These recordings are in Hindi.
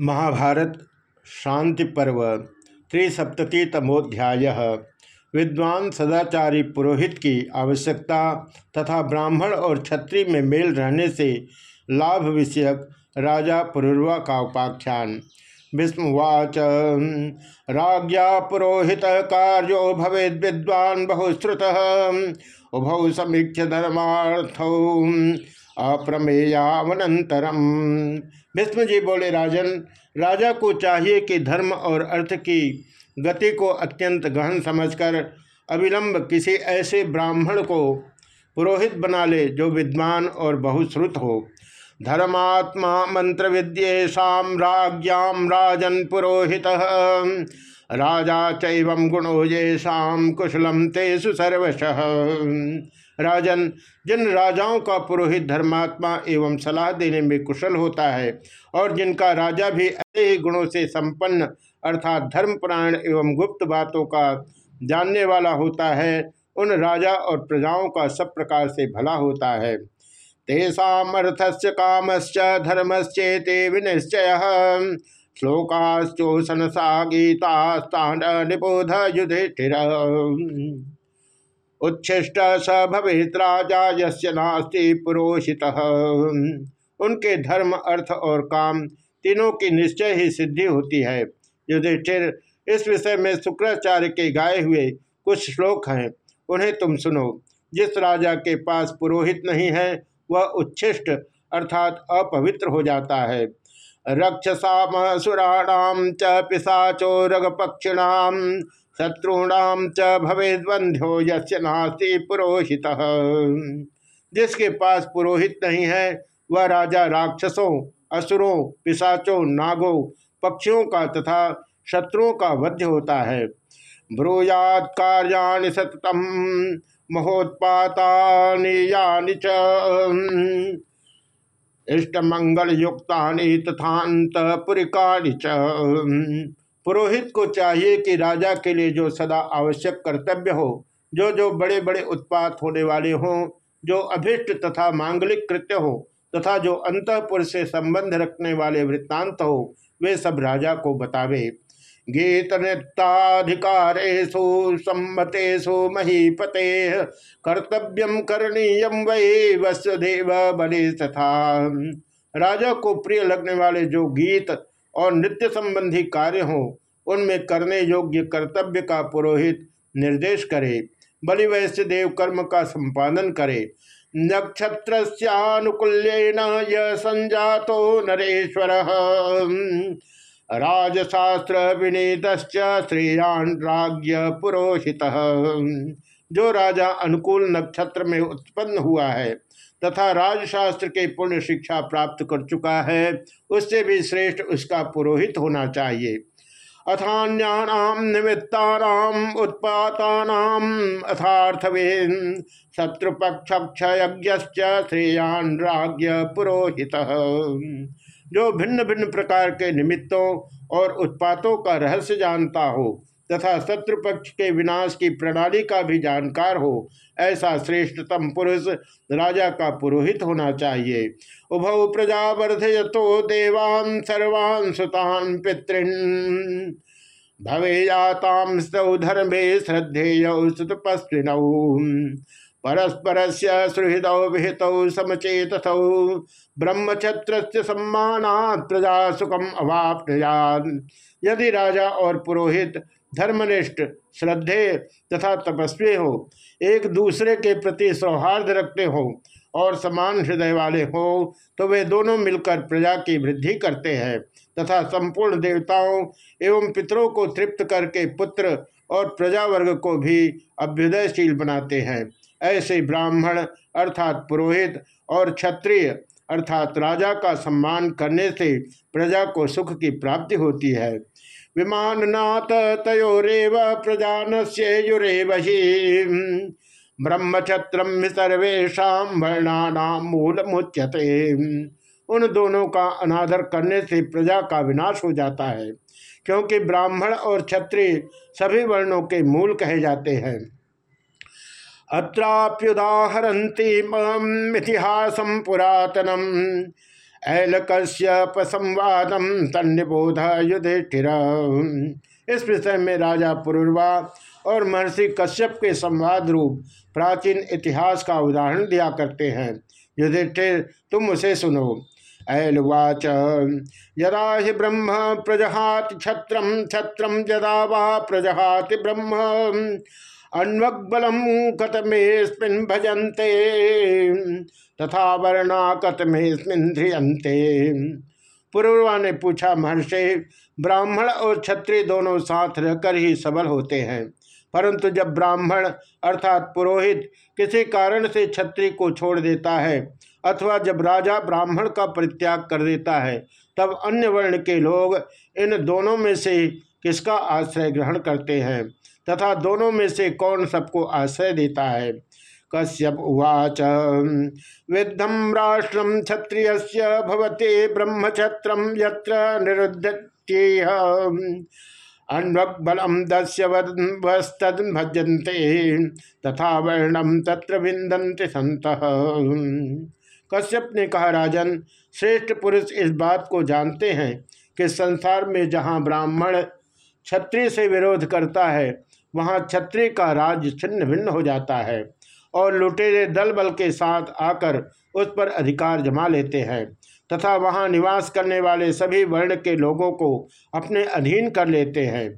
महाभारत, शांति पर्व, त्रिसप्ततितमोध्याय। विद्वान सदाचारी पुरोहित की आवश्यकता तथा ब्राह्मण और क्षत्रिय में मेल रहने से लाभ विषयक राजा पुरुर्वा का उपाख्यान। भीष्मवाच राज्ञा पुरोहित कार्यो भवेद विद्वान बहुश्रुत, उभौ समीक्ष धर्मार्थ। अप्रमेयावनंतरम भीष्म जी बोले, राजन, राजा को चाहिए कि धर्म और अर्थ की गति को अत्यंत गहन समझकर अविलंब किसी ऐसे ब्राह्मण को पुरोहित बना ले जो विद्वान और बहुश्रुत हो। धर्मात्मा मंत्र विद्येशम राजन पुरोहित। राजा चैव गुणो ये शाम कुशलम तेसु सर्वश। राजन, जिन राजाओं का पुरोहित धर्मात्मा एवं सलाह देने में कुशल होता है और जिनका राजा भी ऐसे ही गुणों से संपन्न, अर्थात धर्मपरायण एवं गुप्त बातों का जानने वाला होता है, उन राजा और प्रजाओं का सब प्रकार से भला होता है। तेषाथस्य कामश्च, धर्मश्चेते विनिश्चय। श्लोकाश्चोसन सा गीता निबोध युधिष्ठिर उच्छिष्ट स भवेत राजा यस्य नास्ति पुरोहित। उनके धर्म, अर्थ और काम तीनों की निश्चय ही सिद्धि होती है। युधिष्ठिर, इस विषय में शुक्राचार्य के गाए हुए कुछ श्लोक हैं। उन्हें तुम सुनो। जिस राजा के पास पुरोहित नहीं है, वह उच्छिष्ट अर्थात अपवित्र हो जाता है। रक्षसा सुराणाम च पिशाचो रगपक्षिणाम शत्रुणाम च भवेद्वंध्यो यस्य नास्ति पुरोहित। जिसके पास पुरोहित नहीं है, वह राजा राक्षसों, असुरों, पिशाचों, नागों, पक्षियों का तथा शत्रुओं का वध्य होता है। ब्रूयात कार्याणि सततम महोत्पाता च। इष्टमंगल युक्ता तथात पुरिकाणि च। पुरोहित को चाहिए कि राजा के लिए जो सदा आवश्यक कर्तव्य हो, जो जो बड़े बड़े उत्पात होने वाले हों, जो अभिष्ट तथा मांगलिक कृत्य हो, तथा जो अंतपुर से संबंध रखने वाले वृत्तांत हो, वे सब राजा को बतावे। गीत नृत्याधिकारेशु सम्मतेषु महीपते कर्तव्यम करणीयम वही वसुदेव बलि तथा। राजा को प्रिय लगने वाले जो गीत और नृत्य संबंधी कार्य हो, उनमें करने योग्य कर्तव्य का पुरोहित निर्देश करे, बलि वैश्य देव कर्म का संपादन करे। नक्षत्र संजातो नरेश्वर। राजशास्त्र विनीत श्रेयान राज्य पुरोहित। जो राजा अनुकूल नक्षत्र में उत्पन्न हुआ है तथा राजशास्त्र के पुण्य शिक्षा प्राप्त कर चुका है, उससे भी श्रेष्ठ उसका पुरोहित होना चाहिए। अथान्याम निमित्ता उत्पाता अथार्थवेन शत्रुपक्ष श्रेयान राज्य पुरोहित। जो भिन्न भिन्न प्रकार के निमित्तों और उत्पातों का रहस्य जानता हो तथा शत्रु पक्ष के विनाश की प्रणाली का भी जानकार हो, ऐसा श्रेष्ठतम पुरुष राजा का पुरोहित होना चाहिए। उभौ प्रजा वर्धयतो देवान सर्वान सुतान पितृन। भवेयाताम सौ धर्मे श्रद्धेय सुतपस्विनौ। परस्पर सुहृद विहित समचेत ब्रह्मक्षत्र सम्माना प्रजा सुखम अवाप्त यदि राजा और पुरोहित धर्मनिष्ठ श्रद्धे तथा तपस्वी हो। एक दूसरे के प्रति सौहार्द रखते हो और समान हृदय वाले हो तो वे दोनों मिलकर प्रजा की वृद्धि करते हैं तथा संपूर्ण देवताओं एवं पितरों को तृप्त करके पुत्र और प्रजा वर्ग को भी अभ्युदयशील बनाते हैं। ऐसे ब्राह्मण, अर्थात पुरोहित और क्षत्रिय अर्थात राजा का सम्मान करने से प्रजा को सुख की प्राप्ति होती है। विमाननाथ तयोरव प्रजान से युरेव ब्रह्मक्षत्रम सर्वेशा वर्णानाम मूल मुच्यते उन दोनों का अनादर करने से प्रजा का विनाश हो जाता है, क्योंकि ब्राह्मण और क्षत्रिय सभी वर्णों के मूल कहे जाते हैं। अत्राप्युदाहरती इतिहासम पुरातनम। ऐलकश्यप संवादम तन्निबोध इस विषय में राजा पुरुर्वा और महर्षि कश्यप के संवाद रूप प्राचीन इतिहास का उदाहरण दिया करते हैं। युधिष्ठिर, तुम उसे सुनो। ऐलुवाच, यदा हि ब्रह्म प्रजहाति छत्रम छत्रम यदा वा प्रजहाति ब्रह्म। अन्वबलम कतमेस्मिन् भजन्ते, तथा वर्णा कतमेस्मिन् ध्रियन्ते। पूर्वा ने पूछा, महर्षि, ब्राह्मण और क्षत्रिय दोनों साथ रहकर ही सबल होते हैं। परंतु जब ब्राह्मण अर्थात पुरोहित किसी कारण से क्षत्रिय को छोड़ देता है, अथवा जब राजा ब्राह्मण का परित्याग कर देता है, तब अन्य वर्ण के लोग इन दोनों में से किसका आश्रय ग्रहण करते हैं? तथा दोनों में से कौन सबको आश्रय देता है? कश्यप उवाच विद्धम राष्ट्रम क्षत्रिय भवते ब्रह्मक्षत्रम यत्र निरुद्धत्येह। दस्य वस्तद भजन्ते तथा वर्णम तत्र विंदन्ति संत कश्यप ने कहा, राजन, श्रेष्ठ पुरुष इस बात को जानते हैं कि संसार में जहाँ ब्राह्मण क्षत्रिय से विरोध करता है वहाँ क्षत्रिय का राज छिन्न भिन्न हो जाता है और लुटेरे दल बल के साथ आकर उस पर अधिकार जमा लेते हैं तथा वहाँ निवास करने वाले सभी वर्ण के लोगों को अपने अधीन कर लेते हैं।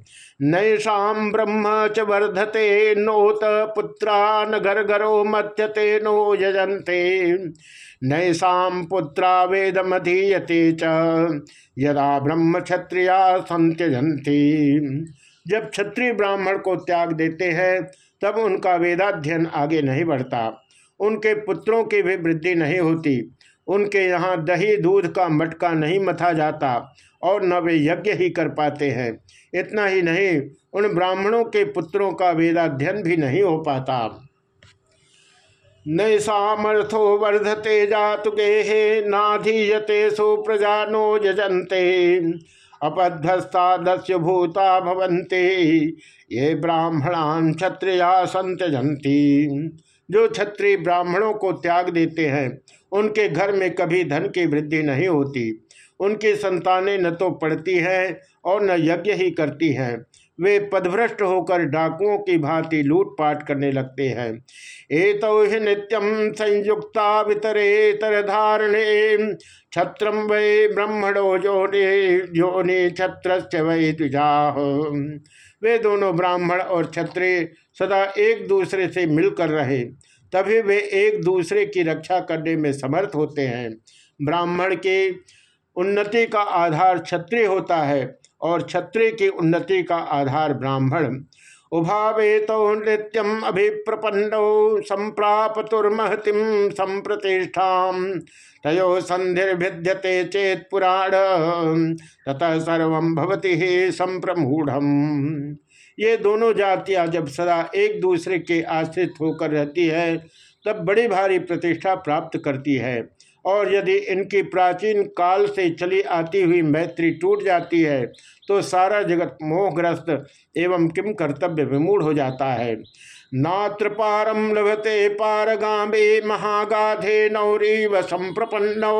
नैषाम ब्रह्म च वर्धते, नोत पुत्रा न घर घरो मध्यते, नो यजंते नैषा पुत्रा वेदमधीयते च, यदा ब्रह्म क्षत्रिया संत्यजंती जब क्षत्रिय ब्राह्मण को त्याग देते हैं, तब उनका वेदाध्ययन आगे नहीं बढ़ता। उनके पुत्रों की भी वृद्धि नहीं होती। उनके यहाँ दही, दूध का मटका नहीं मथा जाता और न वे यज्ञ ही कर पाते हैं। इतना ही नहीं, उन ब्राह्मणों के पुत्रों का वेदाध्ययन भी नहीं हो पाता। नैसामर्थो वर्धते जातु गेहे, नाधीयते सुप्रजा नो यजंते अपद्धस्ता दस्य भूता भवंते ये ब्राह्मणान क्षत्रिया संत्यजंती जो क्षत्रिय ब्राह्मणों को त्याग देते हैं, उनके घर में कभी धन की वृद्धि नहीं होती। उनकी संतानें न तो पढ़ती हैं और न यज्ञ ही करती हैं। वे पदभ्रष्ट होकर डाकुओं की भांति लूटपाट करने लगते हैं। एतो ही नित्यम संयुक्ता वितरेतर धारणे छत्रम वै ब्रह्मणो जोने जोने छत्र वै द्विजाह वे दोनों ब्राह्मण और क्षत्रिय सदा एक दूसरे से मिलकर रहे, तभी वे एक दूसरे की रक्षा करने में समर्थ होते हैं। ब्राह्मण की उन्नति का आधार क्षत्रिय होता है और क्षत्रिय की उन्नति का आधार ब्राह्मण। उभावे तो नृत्यम अभिप्रपन्नो संप्रापतुर्महतिम संप्रतिष्ठा। तयो संधिर्भिद्यते चेत पुराण। ततः सर्व भवती ही संप्रमूढ़ ये दोनों जातियाँ जब सदा एक दूसरे के आश्रित होकर रहती है, तब बड़ी भारी प्रतिष्ठा प्राप्त करती है। और यदि इनकी प्राचीन काल से चली आती हुई मैत्री टूट जाती है तो सारा जगत मोहग्रस्त एवं किम कर्तव्य विमूढ़ हो जाता है। नात्र पारम लभते पारगामे महागाधे नौरीव संप्रपन्नौ।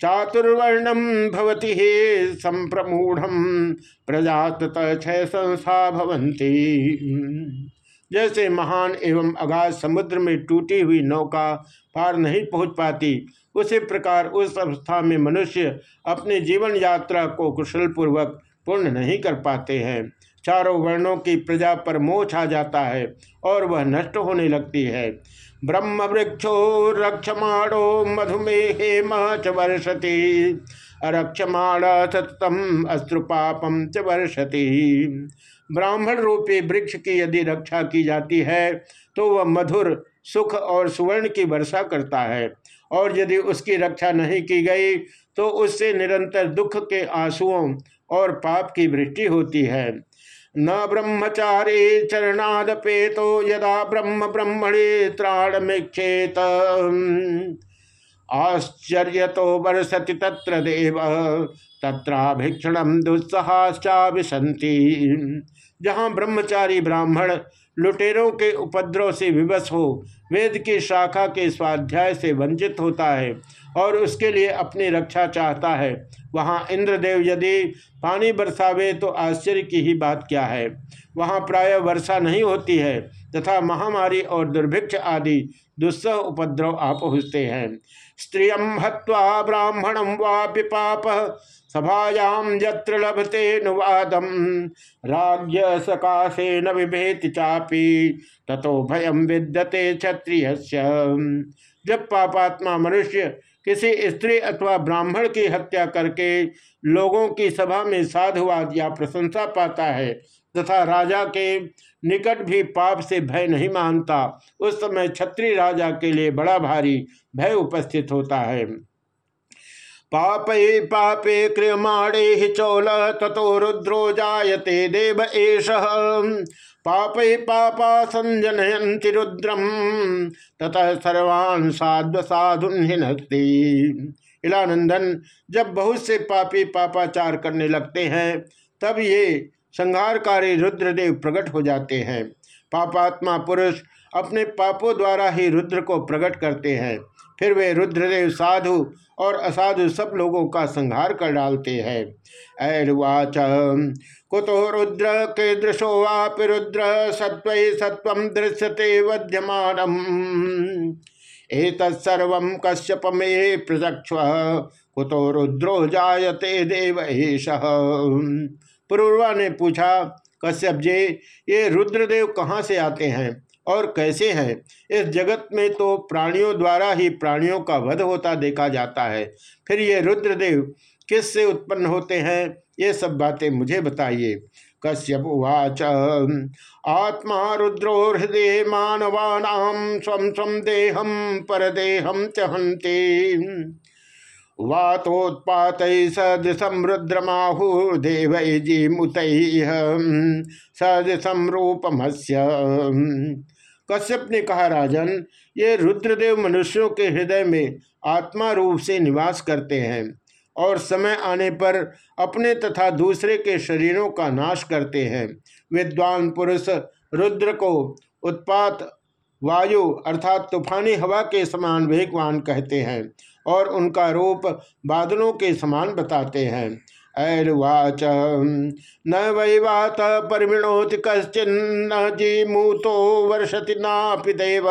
चातुर्वर्णम भवती हे संप्रमूढ़ प्रजा क्षय संस्था भवंती जैसे महान एवं अगाध समुद्र में टूटी हुई नौका पार नहीं पहुँच पाती, उसी प्रकार उस अवस्था में मनुष्य अपने जीवन यात्रा को कुशल पूर्वक पूर्ण नहीं कर पाते हैं। चारों वर्णों की प्रजा पर मोह छा जाता है और वह नष्ट होने लगती है। ब्रह्म वृक्षो रक्षमाणो मधुमेहे च वर्षति अरक्षमाण सततम अस्त्रुपापम च वर्षति। ब्राह्मण रूपी वृक्ष की यदि रक्षा की जाती है तो वह मधुर सुख और सुवर्ण की वर्षा करता है। और यदि उसकी रक्षा नहीं की गई तो उससे निरंतर दुख के आंसुओं और पाप की वृष्टि होती है। न ब्रह्मचारी चरणादपे तो यदा ब्रह्म ब्रह्मणे त्राणमेक्षेत आश्चर्य तो वर्षति तत्र देव। तत्राभिक्षण विशंति जहाँ ब्रह्मचारी ब्राह्मण लुटेरों के उपद्रव से विवश हो, वेद की शाखा के स्वाध्याय से वंचित होता है और उसके लिए अपनी रक्षा चाहता है, वहाँ इंद्रदेव यदि पानी बरसावे तो आश्चर्य की ही बात क्या है? वहाँ प्राय वर्षा नहीं होती है, तथा महामारी और दुर्भिक्ष आदि दुस्सह उपद्रव आ पहुँचते हैं। स्त्रियम हवा ब्राह्मणम वा पाप सभायाम यत्र लभते नुवादम राज्य सकाशे न चापी, ततो भयम विद्यते क्षत्रिय जब पापात्मा मनुष्य किसी स्त्री अथवा ब्राह्मण की हत्या करके लोगों की सभा में साधुवाद या प्रशंसा पाता है, तथा राजा के निकट भी पाप से भय नहीं मानता। उस समय छत्री राजा के लिए बड़ा भारी भय उपस्थित होता है। पापे पापे क्रियमाणे चौल ततो रुद्रो जायते देव एष। पापे पापा संजनयंति रुद्रम, ततः सर्वान् साध्व साधुन्हिनस्ति इलानंदन, जब बहुत से पापी पापाचार करने लगते हैं, तब ये संहारकारी रुद्रदेव प्रकट हो जाते हैं। पापात्मा पुरुष अपने पापों द्वारा ही रुद्र को प्रकट करते हैं। फिर वे रुद्रदेव, साधु और असाधु सब लोगों का संहार कर डालते हैं। ऐवाच कुतो रुद्र के दृशो वापि रुद्र सत्व सत्व दृश्यते वध्यमान एतत्सर्व कश्यप में प्रदक्ष कुतो रुद्रो जायते देव पुरुर्वा ने पूछा, कश्यप जी, ये रुद्रदेव कहाँ से आते हैं और कैसे हैं? इस जगत में तो प्राणियों द्वारा ही प्राणियों का वध होता देखा जाता है। फिर ये रुद्रदेव किस से उत्पन्न होते हैं? ये सब बातें मुझे बताइए। कश्यप उवाच, आत्मा रुद्रो हृदय मानवानाम स्वम स्वम देहम परदेहम चहंते वातोत्पात सदृशम रुद्रमाहुर्देव जी मुत सदृशम रूपमस्य कश्यप ने कहा, राजन, ये रुद्रदेव मनुष्यों के हृदय में आत्मा रूप से निवास करते हैं और समय आने पर अपने तथा दूसरे के शरीरों का नाश करते हैं। विद्वान पुरुष, रुद्र को उत्पात, वायु अर्थात तूफानी हवा के समान वेगवान कहते हैं। और उनका रूप बादलों के समान बताते हैं। ऐर्वाच, न वैवात परिमिणोति कश्चिन्न जीमूतो वर्षति नापि देव।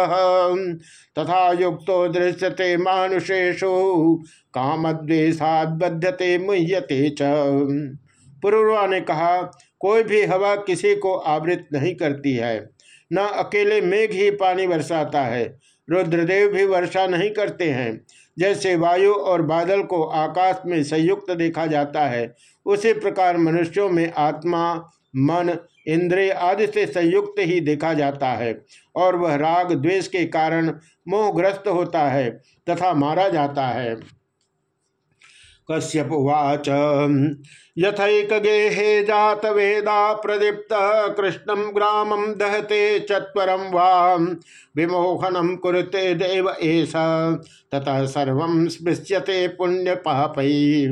तथा युक्तो दृश्यते मानुषेशु कामद्वेशाद बध्यते मुह्यते च। पुरुर्वा ने कहा, कोई भी हवा किसी को आवृत नहीं करती है। न अकेले मेघ ही पानी बरसाता है। रुद्रदेव भी वर्षा नहीं करते हैं। जैसे वायु और बादल को आकाश में संयुक्त देखा जाता है, उसी प्रकार मनुष्यों में आत्मा, मन, इंद्रिय आदि से संयुक्त ही देखा जाता है और वह राग, द्वेष के कारण मोहग्रस्त होता है तथा मारा जाता है। कश्यप उवाच। यथक गेहे जात वेदा प्रदीप्त कृष्णम ग्रामम दहते चत्वरम वाम विमोहनम कुरते देव एस ततः सर्व स्पृश्यते पुण्य पापई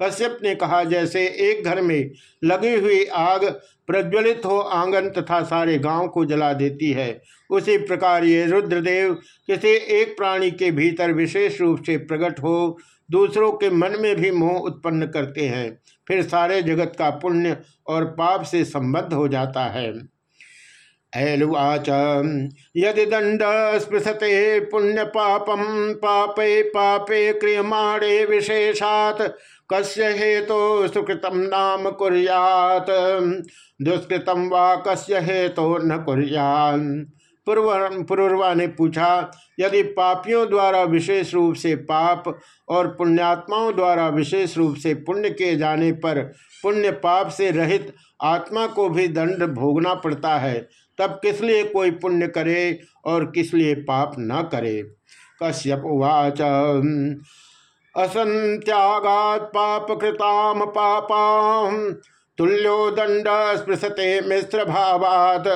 कश्यप ने कहा, जैसे एक घर में लगी हुई आग प्रज्वलित हो, आँगन तथा सारे गाँव को जला देती है, उसी प्रकार ये रुद्रदेव किसी एक प्राणी के भीतर विशेष रूप से प्रकट हो दूसरों के मन में भी मोह उत्पन्न करते हैं। फिर सारे जगत का पुण्य और पाप से संबद्ध हो जाता है। ऐलुवाच यदि दंड स्पृशते पुण्य पापम, पापे पापे क्रियमाणे विशेषात, कस्य हेतु तो सुकृतम नाम कुरियात। दुष्कृतम वा कस्य हेतु तो न कुरियान। पूर्वा ने पूछा, यदि पापियों द्वारा विशेष रूप से पाप और पुण्यात्माओं द्वारा विशेष रूप से पुण्य किए जाने पर पुण्य पाप से रहित आत्मा को भी दंड भोगना पड़ता है, तब किस लिए कोई पुण्य करे और किस लिए पाप न करे? कश्यप उवाच, असंत्यागात पाप कृताम पापा तुल्यो दंड स्पृशते मिश्र भावाद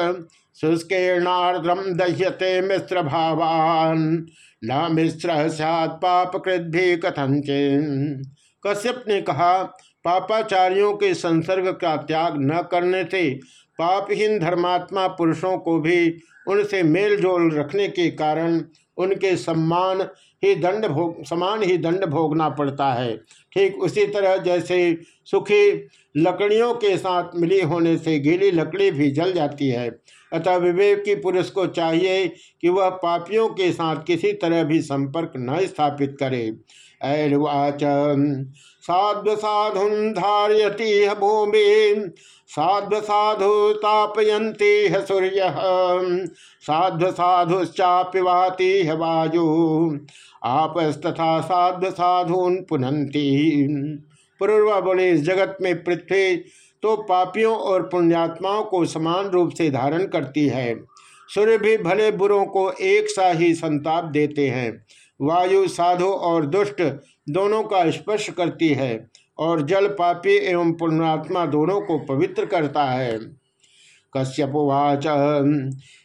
शुष्केणार्द्रम दह्यते मिश्र भावान न मिश्र सात पाप कृदि कथन कश्यप ने कहा, पापाचार्यों के संसर्ग का त्याग न करने से पापहीन धर्मात्मा पुरुषों को भी उनसे मेलजोल रखने के कारण उनके सम्मान ही दंड भोग, समान ही दंड भोगना पड़ता है। ठीक उसी तरह जैसे सुखी लकड़ियों के साथ मिली होने से गीली लकड़ी भी जल जाती है। अतः विवेक की पुरुष को चाहिए कि वह पापियों के साथ किसी तरह भी संपर्क न स्थापित करे। ऐवाच साध्व साधु धारयती भूमि साध्व साधु तापयंती है सूर्य साध्व साधुश्चापिवाती है वायु आपस्तथा साध्व साधुन पुनंती पूर्वा बोले इस जगत में पृथ्वी तो पापियों और पुण्यात्माओं को समान रूप से धारण करती है। सूर्य भी भले बुरों को एक सा ही संताप देते हैं। वायु साधु और दुष्ट दोनों का स्पर्श करती है और जल पापी एवं पुण्यात्मा दोनों को पवित्र करता है। कश्यपुवाच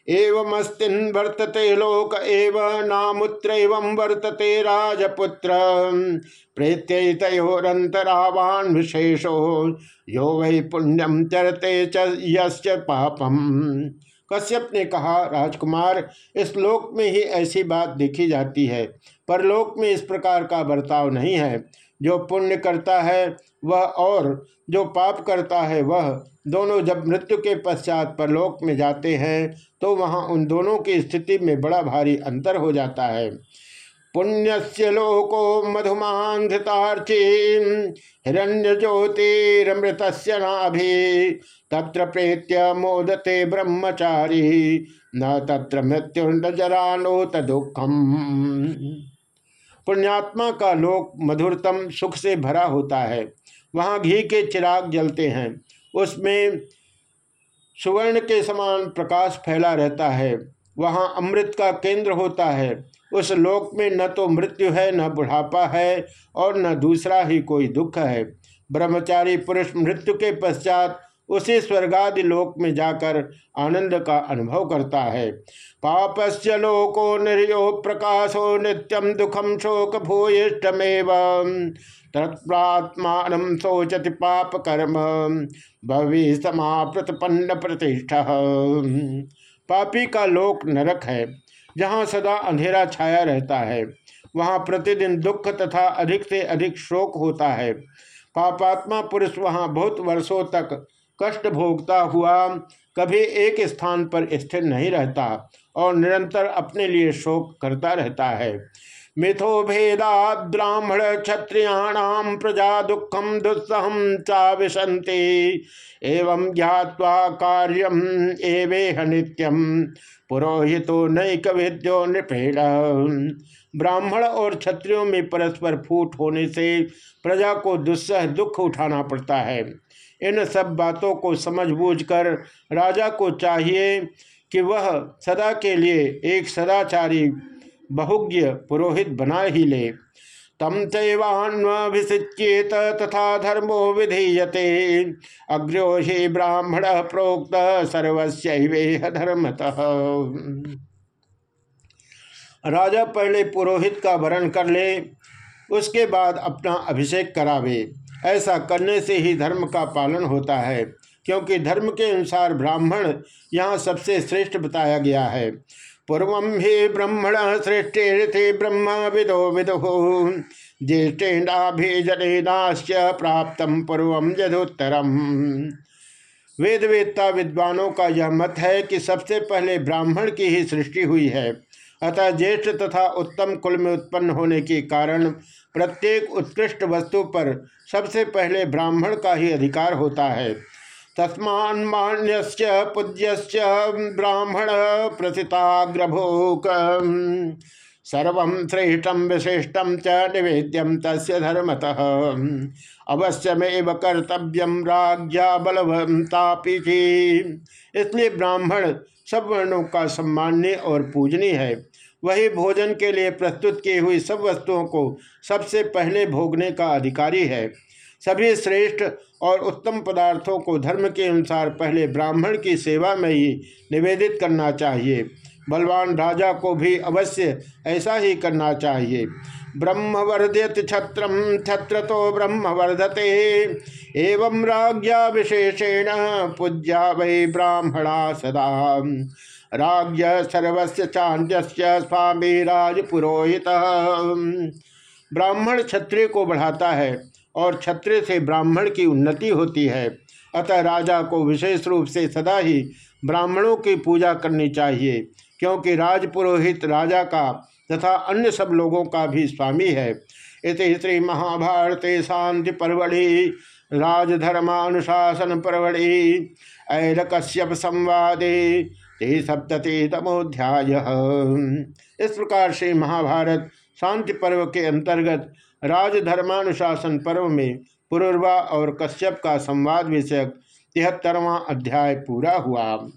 एवमस्तिन वर्तते लोक एव नामुत्र एवं वर्तते राजपुत्र। प्रेत्ययोरंतरावान विशेषो, यो वै पुण्यम चरते च पापम। कश्यप ने कहा, राजकुमार, इस लोक में ही ऐसी बात देखी जाती है परलोक में इस प्रकार का बर्ताव नहीं है। जो पुण्य करता है, वह और, जो पाप करता है, वह। दोनों जब मृत्यु के पश्चात परलोक में जाते हैं तो वहाँ उन दोनों की स्थिति में बड़ा भारी अंतर हो जाता है। पुण्य लोको मधुमांधतार्ची हिरण्य ज्योतिरमृत नाभि। तत्र प्रेत्य मोदते ब्रह्मचारी, न तत्र मृत्यु जरा नोत दुखम। पुण्यात्मा का लोक मधुरतम सुख से भरा होता है। वहाँ घी के चिराग जलते हैं। उसमें सुवर्ण के समान प्रकाश फैला रहता है। वहाँ अमृत का केंद्र होता है। उस लोक में न तो मृत्यु है, न बुढ़ापा है और न दूसरा ही कोई दुख है। ब्रह्मचारी पुरुष मृत्यु के पश्चात उसी स्वर्गादि लोक में जाकर आनंद का अनुभव करता है। पापस्य लोको निर्यो प्रकाशो नित्यम दुखम शोक भूयिष्ठमेव तत्प्रात्मान शोचति पाप कर्म भवि समाप्रतपन्न प्रतिष्ठा। पापी का लोक नरक है। जहाँ सदा अंधेरा छाया रहता है, वहाँ प्रतिदिन दुख तथा अधिक से अधिक शोक होता है। पापात्मा पुरुष वहाँ बहुत वर्षों तक कष्ट भोगता हुआ कभी एक स्थान पर स्थिर नहीं रहता और निरंतर अपने लिए शोक करता रहता है। मिथो भेदा ब्राह्मण क्षत्रियाणाम प्रजा दुखम दुस्सहम चा विशंति एवं ज्ञावा कार्यम एवेह नित्यम। पुरोहितो नैक विद्यो नृपेण ब्राह्मण और क्षत्रियों में परस्पर फूट होने से प्रजा को दुस्सह दुख उठाना पड़ता है। इन सब बातों को समझ कर राजा को चाहिए कि वह सदा के लिए एक सदाचारी, बहुज्ञ पुरोहित बना ही ले। तम चैवान्विचेत तथा धर्मो विधीयते। अग्र्योषि ब्राह्मण प्रोक्त सर्वस्वेह धर्मतः। राजा पहले पुरोहित का वरण कर ले, उसके बाद अपना अभिषेक करावे। ऐसा करने से ही धर्म का पालन होता है, क्योंकि धर्म के अनुसार ब्राह्मण यहाँ सबसे श्रेष्ठ बताया गया है। पूर्व ही ब्रह्मण श्रेष्ठे ब्रह्म विदो विदो। ज्येष्ठेनाभिजनेनाश्च प्राप्त पूर्व यदुत्तरम। वेद वेदता विद्वानों का यह मत है कि सबसे पहले ब्राह्मण की ही सृष्टि हुई है। अतः ज्येष्ठ तथा उत्तम कुल में उत्पन्न होने के कारण प्रत्येक उत्कृष्ट वस्तु पर सबसे पहले ब्राह्मण का ही अधिकार होता है। तस्मान मान्य पूज्य ब्राह्मण प्रसिताग्रभोक सर्व श्रेष्ठम विशिष्टम च निवेद्यम तस्य धर्मतः। अवश्यमेव कर्तव्यम राज्ञा बलवंतापी इसलिए ब्राह्मण सब वर्णों का सम्मान्य और पूजनीय है। वही भोजन के लिए प्रस्तुत की हुई सब वस्तुओं को सबसे पहले भोगने का अधिकारी है। सभी श्रेष्ठ और उत्तम पदार्थों को धर्म के अनुसार पहले ब्राह्मण की सेवा में ही निवेदित करना चाहिए। बलवान राजा को भी अवश्य ऐसा ही करना चाहिए। ब्रह्म वर्धयत छत्र छत्र तो ब्रह्म वर्धते एवं राज्ञा विशेषेण पूज्या वै ब्राह्मणा सदा। राज्य सर्वस्य चांद्य स्वामी राजपुरोहित। ब्राह्मण क्षत्रिय को बढ़ाता है। और क्षत्रिय से ब्राह्मण की उन्नति होती है। अतः राजा को विशेष रूप से सदा ही ब्राह्मणों की पूजा करनी चाहिए, क्योंकि राजपुरोहित राजा का तथा अन्य सब लोगों का भी स्वामी है। इस श्री महाभारत शांति परवड़ी, राजधर्मानुशासन परवड़ी ऐर कश्यप संवादे ते सप्तति तमोध्याय इस प्रकार से महाभारत शांति पर्व के अंतर्गत राजधर्मानुशासन पर्व में पुरुर्वा और कश्यप का संवाद विषयक तिहत्तरवां अध्याय पूरा हुआ।